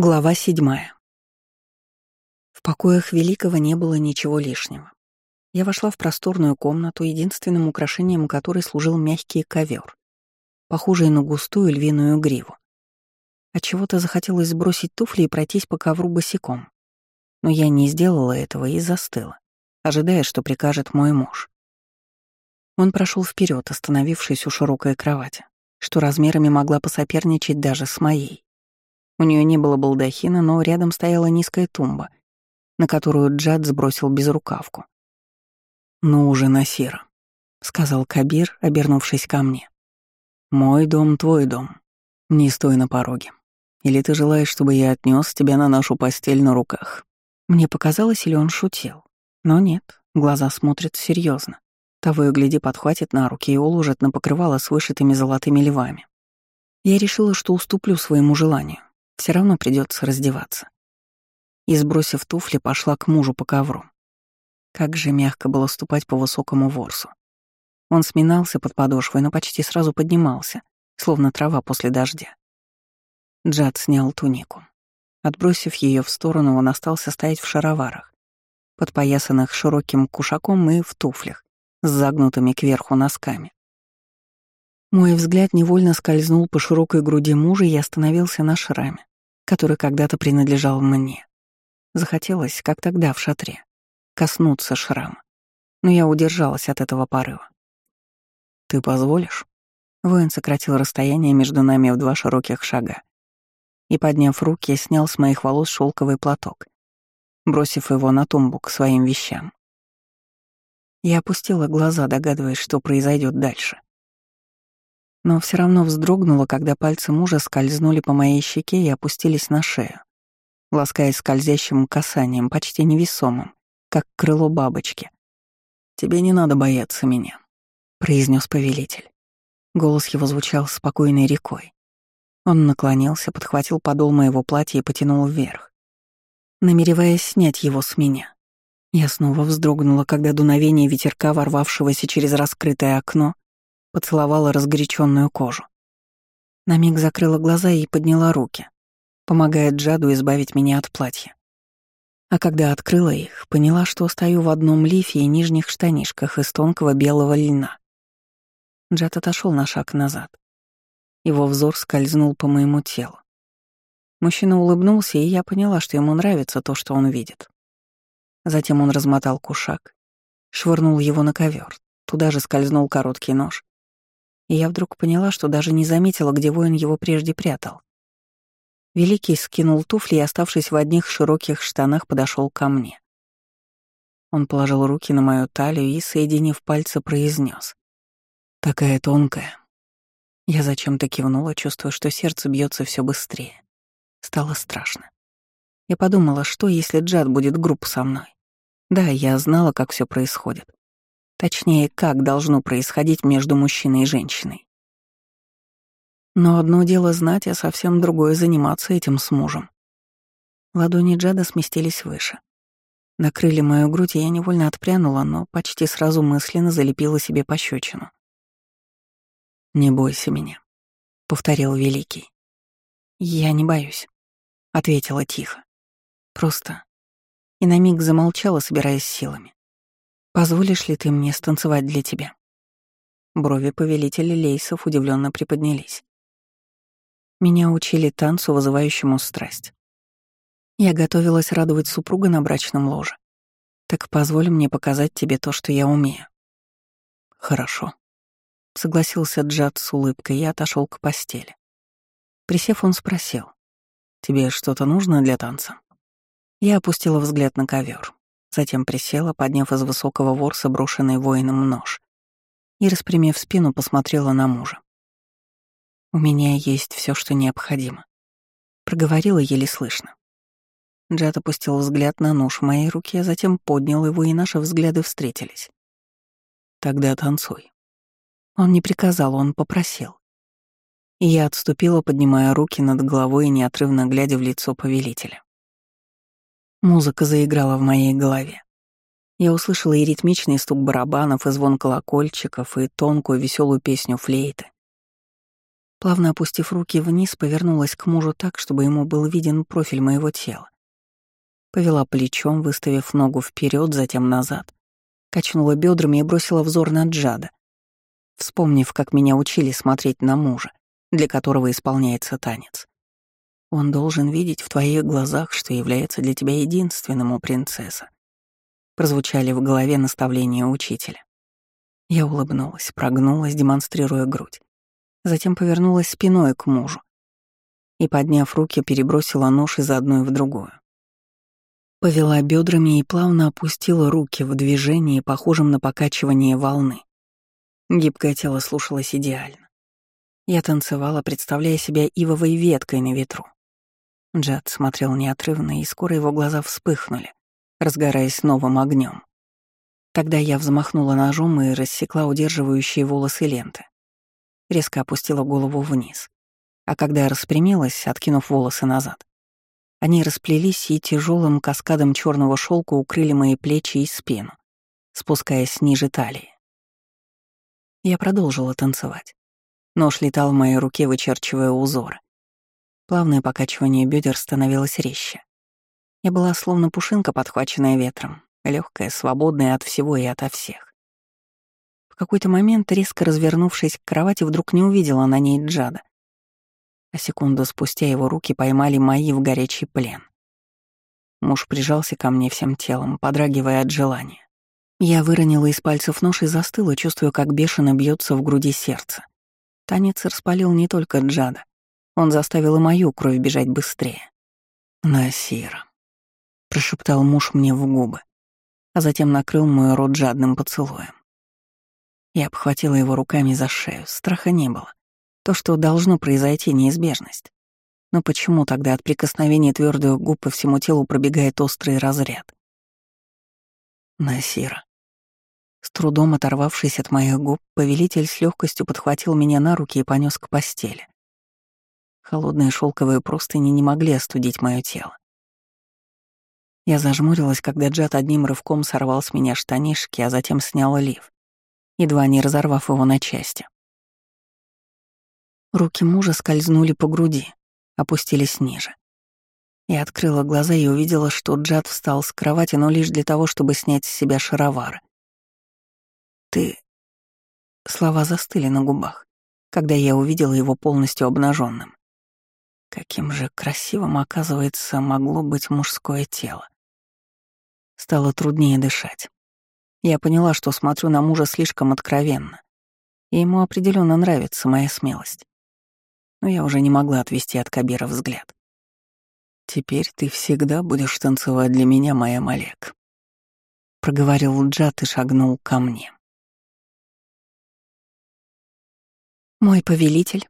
Глава седьмая. В покоях Великого не было ничего лишнего. Я вошла в просторную комнату, единственным украшением которой служил мягкий ковер, похожий на густую львиную гриву. Отчего-то захотелось сбросить туфли и пройтись по ковру босиком. Но я не сделала этого и застыла, ожидая, что прикажет мой муж. Он прошел вперед, остановившись у широкой кровати, что размерами могла посоперничать даже с моей. У нее не было балдахина, но рядом стояла низкая тумба, на которую Джад сбросил безрукавку. «Ну уже, Насира», — сказал Кабир, обернувшись ко мне. «Мой дом — твой дом. Не стой на пороге. Или ты желаешь, чтобы я отнес тебя на нашу постель на руках?» Мне показалось, или он шутил. Но нет, глаза смотрят серьезно. Того и гляди подхватит на руки и уложит на покрывало с вышитыми золотыми львами. Я решила, что уступлю своему желанию. Все равно придется раздеваться. И, сбросив туфли, пошла к мужу по ковру. Как же мягко было ступать по высокому ворсу. Он сминался под подошвой, но почти сразу поднимался, словно трава после дождя. Джад снял тунику. Отбросив ее в сторону, он остался стоять в шароварах, подпоясанных широким кушаком и в туфлях, с загнутыми кверху носками. Мой взгляд невольно скользнул по широкой груди мужа и остановился на шраме, который когда-то принадлежал мне. Захотелось, как тогда в шатре, коснуться шрама. Но я удержалась от этого порыва. «Ты позволишь?» Воин сократил расстояние между нами в два широких шага и, подняв руки, снял с моих волос шелковый платок, бросив его на тумбу к своим вещам. Я опустила глаза, догадываясь, что произойдет дальше но все равно вздрогнула, когда пальцы мужа скользнули по моей щеке и опустились на шею, ласкаясь скользящим касанием, почти невесомым, как крыло бабочки. «Тебе не надо бояться меня», — произнес повелитель. Голос его звучал спокойной рекой. Он наклонился, подхватил подол моего платья и потянул вверх, намереваясь снять его с меня. Я снова вздрогнула, когда дуновение ветерка, ворвавшегося через раскрытое окно, поцеловала разгоряченную кожу. На миг закрыла глаза и подняла руки, помогая Джаду избавить меня от платья. А когда открыла их, поняла, что стою в одном лифе и нижних штанишках из тонкого белого льна. Джад отошел на шаг назад. Его взор скользнул по моему телу. Мужчина улыбнулся, и я поняла, что ему нравится то, что он видит. Затем он размотал кушак, швырнул его на ковер. Туда же скользнул короткий нож, и я вдруг поняла, что даже не заметила, где воин его прежде прятал. Великий скинул туфли и, оставшись в одних широких штанах, подошел ко мне. Он положил руки на мою талию и, соединив пальцы, произнес: «Такая тонкая». Я зачем-то кивнула, чувствуя, что сердце бьется все быстрее. Стало страшно. Я подумала, что если Джад будет груб со мной. Да, я знала, как все происходит. Точнее, как должно происходить между мужчиной и женщиной. Но одно дело знать, а совсем другое — заниматься этим с мужем. Ладони Джада сместились выше. Накрыли мою грудь, и я невольно отпрянула, но почти сразу мысленно залепила себе пощечину. «Не бойся меня», — повторил Великий. «Я не боюсь», — ответила тихо. Просто. И на миг замолчала, собираясь силами. Позволишь ли ты мне станцевать для тебя?» Брови повелителя Лейсов удивленно приподнялись. Меня учили танцу, вызывающему страсть. Я готовилась радовать супруга на брачном ложе. Так позволь мне показать тебе то, что я умею. Хорошо. Согласился Джад с улыбкой и отошел к постели. Присев, он спросил. «Тебе что-то нужно для танца?» Я опустила взгляд на ковер. Затем присела, подняв из высокого ворса брошенный воином нож. И, распрямив спину, посмотрела на мужа. «У меня есть все, что необходимо», — проговорила еле слышно. Джад опустил взгляд на нож в моей руке, затем поднял его, и наши взгляды встретились. «Тогда танцуй». Он не приказал, он попросил. И я отступила, поднимая руки над головой и неотрывно глядя в лицо повелителя. Музыка заиграла в моей голове. Я услышала и ритмичный стук барабанов, и звон колокольчиков, и тонкую веселую песню флейты. Плавно опустив руки вниз, повернулась к мужу так, чтобы ему был виден профиль моего тела. Повела плечом, выставив ногу вперед, затем назад. Качнула бедрами и бросила взор на Джада, вспомнив, как меня учили смотреть на мужа, для которого исполняется танец. Он должен видеть в твоих глазах, что является для тебя единственным, у принцесса. Прозвучали в голове наставления учителя. Я улыбнулась, прогнулась, демонстрируя грудь. Затем повернулась спиной к мужу и, подняв руки, перебросила нож из одной в другую. Повела бедрами и плавно опустила руки в движении, похожем на покачивание волны. Гибкое тело слушалось идеально. Я танцевала, представляя себя ивовой веткой на ветру. Джад смотрел неотрывно, и скоро его глаза вспыхнули, разгораясь новым огнем. Тогда я взмахнула ножом и рассекла удерживающие волосы ленты. Резко опустила голову вниз. А когда распрямилась, откинув волосы назад, они расплелись и тяжелым каскадом черного шелка укрыли мои плечи и спину, спускаясь ниже талии. Я продолжила танцевать. Нож летал в моей руке, вычерчивая узоры. Плавное покачивание бедер становилось резче. Я была словно пушинка, подхваченная ветром, легкая, свободная от всего и ото всех. В какой-то момент, резко развернувшись к кровати, вдруг не увидела на ней Джада. А секунду спустя его руки поймали мои в горячий плен. Муж прижался ко мне всем телом, подрагивая от желания. Я выронила из пальцев нож и застыла, чувствуя, как бешено бьется в груди сердце. Танец распалил не только Джада. Он заставил и мою кровь бежать быстрее. «Насира», — прошептал муж мне в губы, а затем накрыл мой рот жадным поцелуем. Я обхватила его руками за шею, страха не было. То, что должно произойти, неизбежность. Но почему тогда от прикосновения твердых губ по всему телу пробегает острый разряд? Насира. С трудом оторвавшись от моих губ, повелитель с легкостью подхватил меня на руки и понес к постели. Холодные шелковые простыни не могли остудить мое тело. Я зажмурилась, когда Джад одним рывком сорвал с меня штанишки, а затем снял лиф, едва не разорвав его на части. Руки мужа скользнули по груди, опустились ниже. Я открыла глаза и увидела, что Джад встал с кровати, но лишь для того, чтобы снять с себя шаровары. «Ты...» Слова застыли на губах, когда я увидела его полностью обнаженным. Каким же красивым, оказывается, могло быть мужское тело. Стало труднее дышать. Я поняла, что смотрю на мужа слишком откровенно, и ему определенно нравится моя смелость. Но я уже не могла отвести от Кабира взгляд. «Теперь ты всегда будешь танцевать для меня, моя Малек», — проговорил Джад и шагнул ко мне. «Мой повелитель»,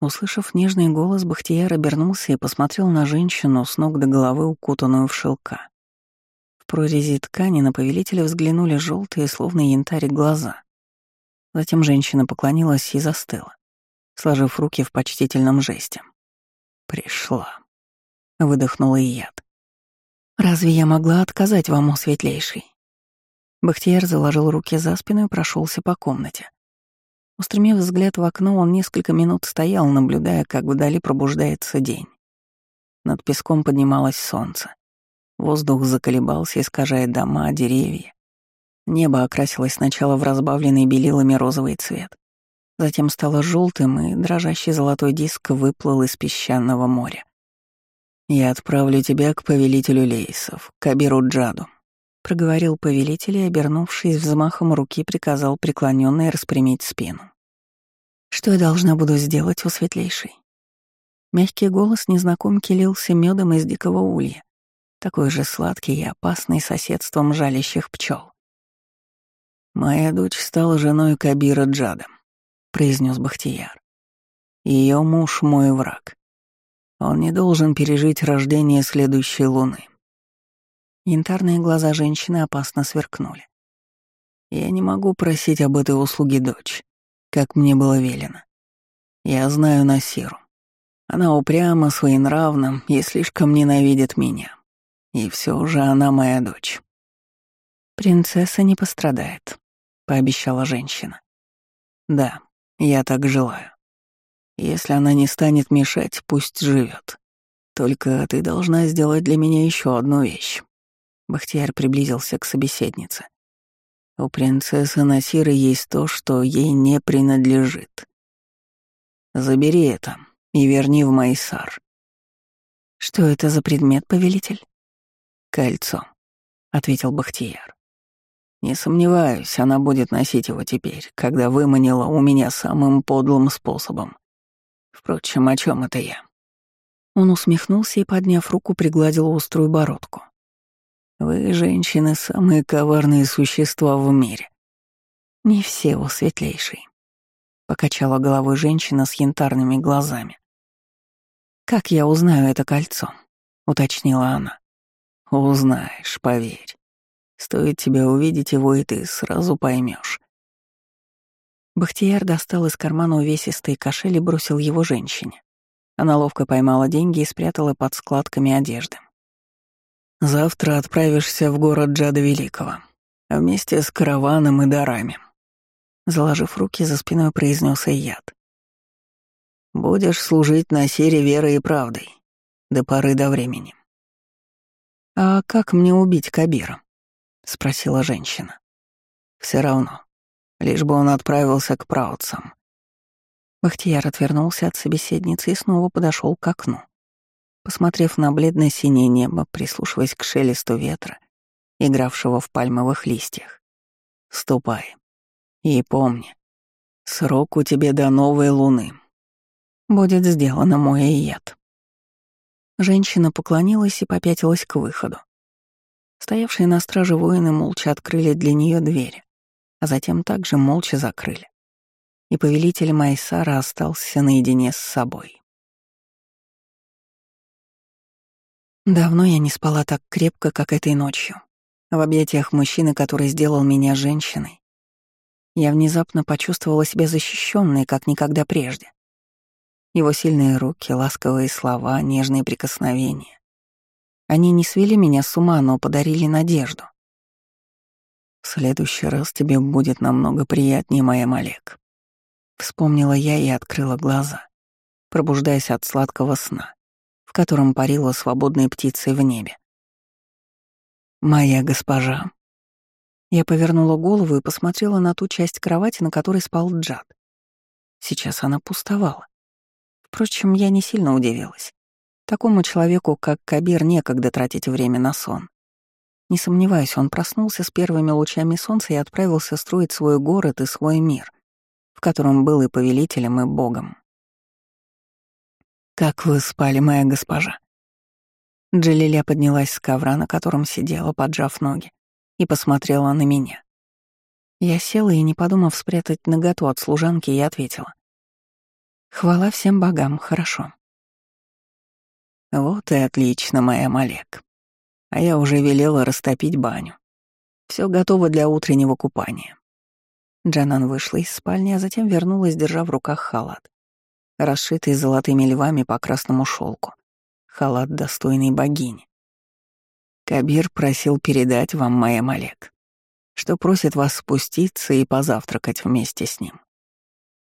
Услышав нежный голос, Бахтияр обернулся и посмотрел на женщину с ног до головы, укутанную в шелка. В прорези ткани на повелителя взглянули желтые, словно янтарь, глаза. Затем женщина поклонилась и застыла, сложив руки в почтительном жесте. «Пришла», — выдохнула и яд. «Разве я могла отказать вам, о светлейший?» Бахтияр заложил руки за спину и прошелся по комнате. Устремив взгляд в окно, он несколько минут стоял, наблюдая, как вдали пробуждается день. Над песком поднималось солнце. Воздух заколебался, искажая дома, деревья. Небо окрасилось сначала в разбавленный белилами розовый цвет. Затем стало желтым, и дрожащий золотой диск выплыл из песчаного моря. «Я отправлю тебя к повелителю лейсов, к Абиру Джаду», — проговорил повелитель и, обернувшись взмахом руки, приказал преклонённой распрямить спину. «Что я должна буду сделать, у светлейшей?» Мягкий голос незнакомки лился медом из дикого улья, такой же сладкий и опасный соседством жалящих пчел. «Моя дочь стала женой Кабира Джада», — произнес Бахтияр. Ее муж — мой враг. Он не должен пережить рождение следующей луны. Янтарные глаза женщины опасно сверкнули. «Я не могу просить об этой услуге дочь, как мне было велено. Я знаю Насиру. Она упряма, своенравна и слишком ненавидит меня. И все же она моя дочь». «Принцесса не пострадает», — пообещала женщина. «Да, я так желаю. Если она не станет мешать, пусть живет. Только ты должна сделать для меня еще одну вещь. Бахтияр приблизился к собеседнице. У принцессы Насиры есть то, что ей не принадлежит. Забери это и верни в Майсар. Что это за предмет, повелитель? Кольцо, ответил Бахтияр. Не сомневаюсь, она будет носить его теперь, когда выманила у меня самым подлым способом. Впрочем, о чем это я? Он усмехнулся и, подняв руку, пригладил острую бородку. Вы, женщины, самые коварные существа в мире. Не все, о светлейший. Покачала головой женщина с янтарными глазами. Как я узнаю это кольцо? Уточнила она. Узнаешь, поверь. Стоит тебе увидеть его, и ты сразу поймешь. Бахтияр достал из кармана увесистый кошель и бросил его женщине. Она ловко поймала деньги и спрятала под складками одежды. «Завтра отправишься в город Джада Великого, вместе с караваном и дарами», заложив руки за спиной, произнес яд. «Будешь служить на сере верой и правдой, до поры до времени». «А как мне убить Кабира?» — спросила женщина. Все равно, лишь бы он отправился к праотцам. Бахтияр отвернулся от собеседницы и снова подошел к окну. Посмотрев на бледно-синее небо, прислушиваясь к шелесту ветра, игравшего в пальмовых листьях. «Ступай. И помни, срок у тебя до новой луны. Будет сделано мой яд». Женщина поклонилась и попятилась к выходу. Стоявшие на страже воины молча открыли для нее двери, а затем также молча закрыли. И повелитель Майсара остался наедине с собой. Давно я не спала так крепко, как этой ночью. В объятиях мужчины, который сделал меня женщиной, я внезапно почувствовала себя защищенной, как никогда прежде. Его сильные руки, ласковые слова, нежные прикосновения. Они не свели меня с ума, но подарили надежду. «В следующий раз тебе будет намного приятнее, моя Малек», — вспомнила я и открыла глаза, пробуждаясь от сладкого сна, в котором парила свободной птицей в небе. «Моя госпожа». Я повернула голову и посмотрела на ту часть кровати, на которой спал Джад. Сейчас она пустовала. Впрочем, я не сильно удивилась. Такому человеку, как Кабир, некогда тратить время на сон. Не сомневаюсь, он проснулся с первыми лучами солнца и отправился строить свой город и свой мир, в котором был и повелителем, и богом. «Как вы спали, моя госпожа?» Джалиля поднялась с ковра, на котором сидела, поджав ноги, и посмотрела на меня. Я села и, не подумав спрятать наготу от служанки, я ответила. «Хвала всем богам, хорошо». Вот и отлично, моя Малек. А я уже велела растопить баню. Все готово для утреннего купания. Джанан вышла из спальни, а затем вернулась, держа в руках халат, расшитый золотыми львами по красному шелку. Халат достойной богини. Кабир просил передать вам, моя Малек, что просит вас спуститься и позавтракать вместе с ним.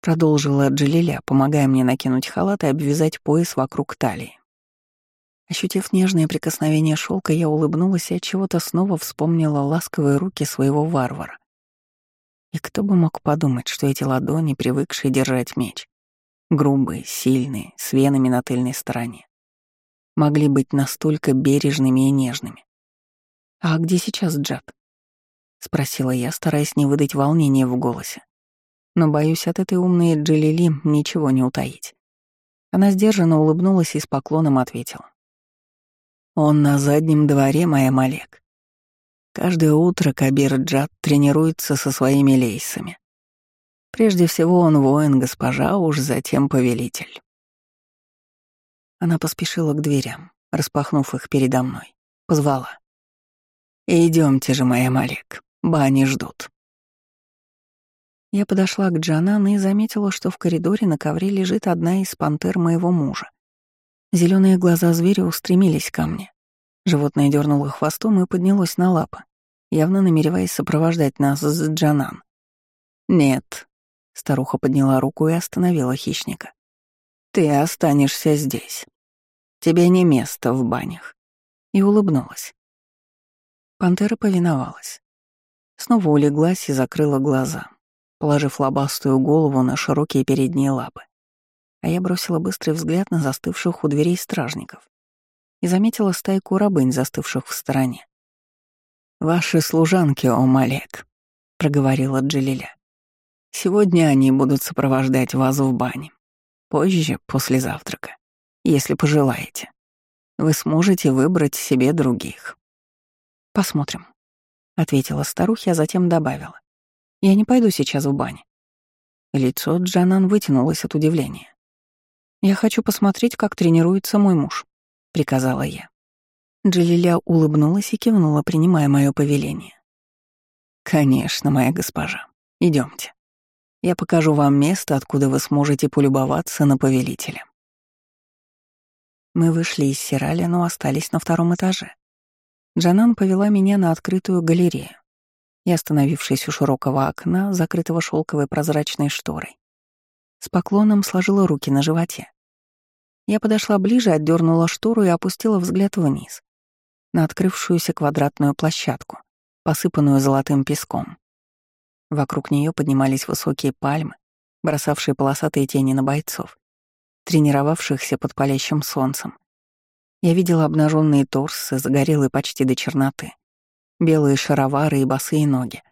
Продолжила Джалиля, помогая мне накинуть халат и обвязать пояс вокруг талии. Ощутив нежное прикосновение шелка, я улыбнулась и от чего-то снова вспомнила ласковые руки своего варвара. И кто бы мог подумать, что эти ладони, привыкшие держать меч, грубые, сильные, с венами на тыльной стороне, могли быть настолько бережными и нежными. «А где сейчас Джад?» — спросила я, стараясь не выдать волнения в голосе. Но, боюсь, от этой умной Джалили ничего не утаить. Она сдержанно улыбнулась и с поклоном ответила. Он на заднем дворе, моя Малек. Каждое утро Кабир Джад тренируется со своими лейсами. Прежде всего он воин, госпожа, уж затем повелитель. Она поспешила к дверям, распахнув их передо мной. Позвала. Идемте же, моя Малек, бани ждут». Я подошла к Джанан и заметила, что в коридоре на ковре лежит одна из пантер моего мужа. Зеленые глаза зверя устремились ко мне. Животное дернуло хвостом и поднялось на лапы, явно намереваясь сопровождать нас с Джанан. «Нет», — старуха подняла руку и остановила хищника. Ты останешься здесь. Тебе не место в банях. И улыбнулась. Пантера повиновалась. Снова улеглась и закрыла глаза, положив лобастую голову на широкие передние лапы. А я бросила быстрый взгляд на застывших у дверей стражников и заметила стайку рабынь, застывших в стороне. «Ваши служанки, о Малек», — проговорила Джалиля. «Сегодня они будут сопровождать вас в бане. Позже, после завтрака, если пожелаете. Вы сможете выбрать себе других». «Посмотрим», — ответила старухя, а затем добавила. «Я не пойду сейчас в бане». Лицо Джанан вытянулось от удивления. «Я хочу посмотреть, как тренируется мой муж», — приказала я. Джалиля улыбнулась и кивнула, принимая мое повеление. «Конечно, моя госпожа. Идемте. Я покажу вам место, откуда вы сможете полюбоваться на повелителя». Мы вышли из Сираля, но остались на втором этаже. Джанан повела меня на открытую галерею. И, остановившись у широкого окна, закрытого шелковой прозрачной шторой, с поклоном сложила руки на животе. Я подошла ближе, отдернула штору и опустила взгляд вниз на открывшуюся квадратную площадку, посыпанную золотым песком. Вокруг нее поднимались высокие пальмы, бросавшие полосатые тени на бойцов, тренировавшихся под палящим солнцем. Я видела обнаженные торсы, загорелые почти до черноты, белые шаровары и босые ноги.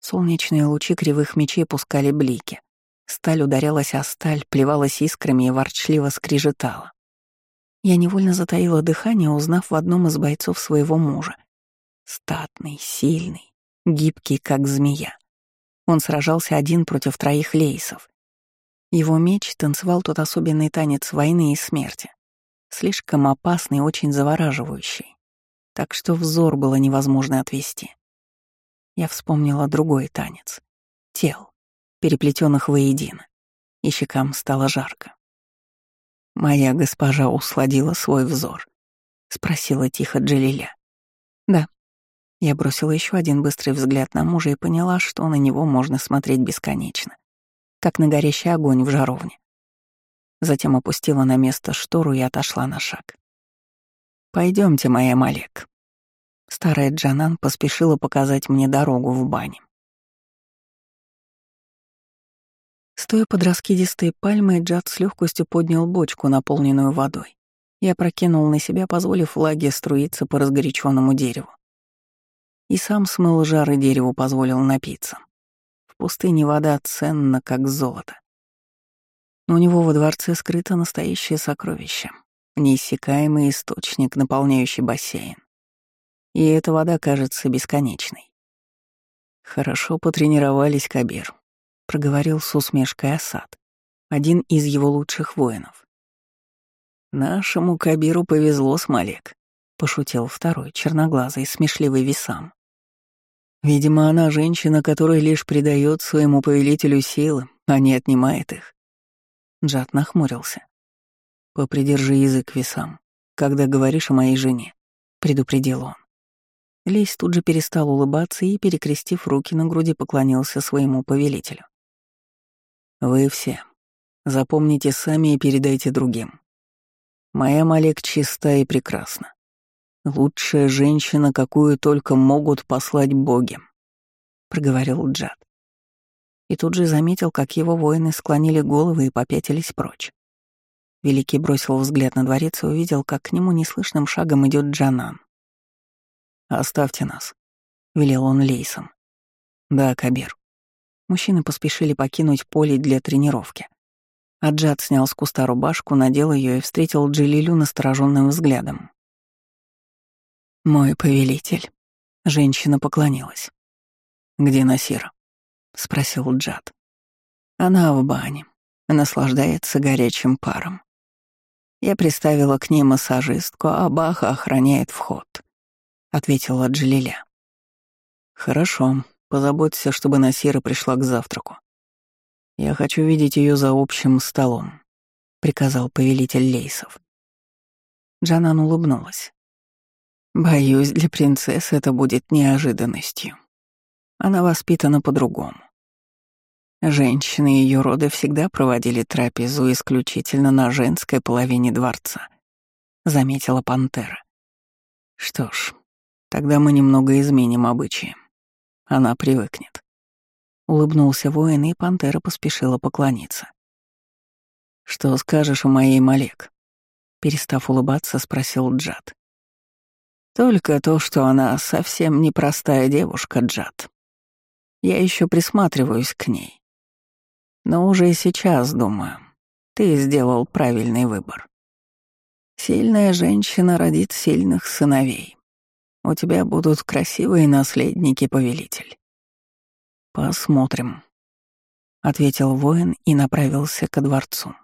Солнечные лучи кривых мечей пускали блики. Сталь ударялась о сталь, плевалась искрами и ворчливо скрижетала. Я невольно затаила дыхание, узнав в одном из бойцов своего мужа. Статный, сильный, гибкий, как змея. Он сражался один против троих лейсов. Его меч танцевал тот особенный танец войны и смерти. Слишком опасный и очень завораживающий. Так что взор было невозможно отвести. Я вспомнила другой танец. Тел, переплетенных воедино. И щекам стало жарко. «Моя госпожа усладила свой взор», — спросила тихо Джалиля. «Да». Я бросила еще один быстрый взгляд на мужа и поняла, что на него можно смотреть бесконечно, как на горящий огонь в жаровне. Затем опустила на место штору и отошла на шаг. Пойдемте, моя Малек». Старая Джанан поспешила показать мне дорогу в бане. Стоя под раскидистой пальмой, Джад с легкостью поднял бочку, наполненную водой. Я прокинул на себя, позволив влаге струиться по разгоряченному дереву. И сам смыл жары дереву, позволил напиться. В пустыне вода ценна, как золото. Но у него во дворце скрыто настоящее сокровище, неиссякаемый источник, наполняющий бассейн. И эта вода кажется бесконечной. Хорошо потренировались, Кабир. — проговорил с усмешкой Асад, один из его лучших воинов. «Нашему Кабиру повезло с Малек», — пошутил второй, черноглазый, смешливый весам. «Видимо, она женщина, которая лишь придает своему повелителю силы, а не отнимает их». Джад нахмурился. «Попридержи язык весам, когда говоришь о моей жене», — предупредил он. Лейс тут же перестал улыбаться и, перекрестив руки на груди, поклонился своему повелителю. Вы все. Запомните сами и передайте другим. Моя Малек чиста и прекрасна. Лучшая женщина, какую только могут послать боги, проговорил Джад. И тут же заметил, как его воины склонили головы и попятились прочь. Великий бросил взгляд на дворец и увидел, как к нему неслышным шагом идет Джанан. «Оставьте нас», — велел он Лейсом. «Да, Кабир». Мужчины поспешили покинуть поле для тренировки. Аджат снял с куста рубашку, надел ее и встретил Джилилю настороженным взглядом. «Мой повелитель». Женщина поклонилась. «Где Насира?» — спросил Джад. «Она в бане, наслаждается горячим паром. Я приставила к ней массажистку, а Баха охраняет вход», — ответила Джилиля. «Хорошо», Позаботься, чтобы Насира пришла к завтраку. Я хочу видеть ее за общим столом», — приказал повелитель Лейсов. Джанан улыбнулась. «Боюсь, для принцессы это будет неожиданностью. Она воспитана по-другому. Женщины ее рода всегда проводили трапезу исключительно на женской половине дворца, заметила пантера. Что ж, тогда мы немного изменим обычаи. Она привыкнет. Улыбнулся воин, и пантера поспешила поклониться. «Что скажешь о моей Малек?» Перестав улыбаться, спросил Джад. «Только то, что она совсем непростая девушка, Джад. Я еще присматриваюсь к ней. Но уже сейчас думаю, ты сделал правильный выбор. Сильная женщина родит сильных сыновей. У тебя будут красивые наследники, повелитель. Посмотрим, ответил воин и направился ко дворцу.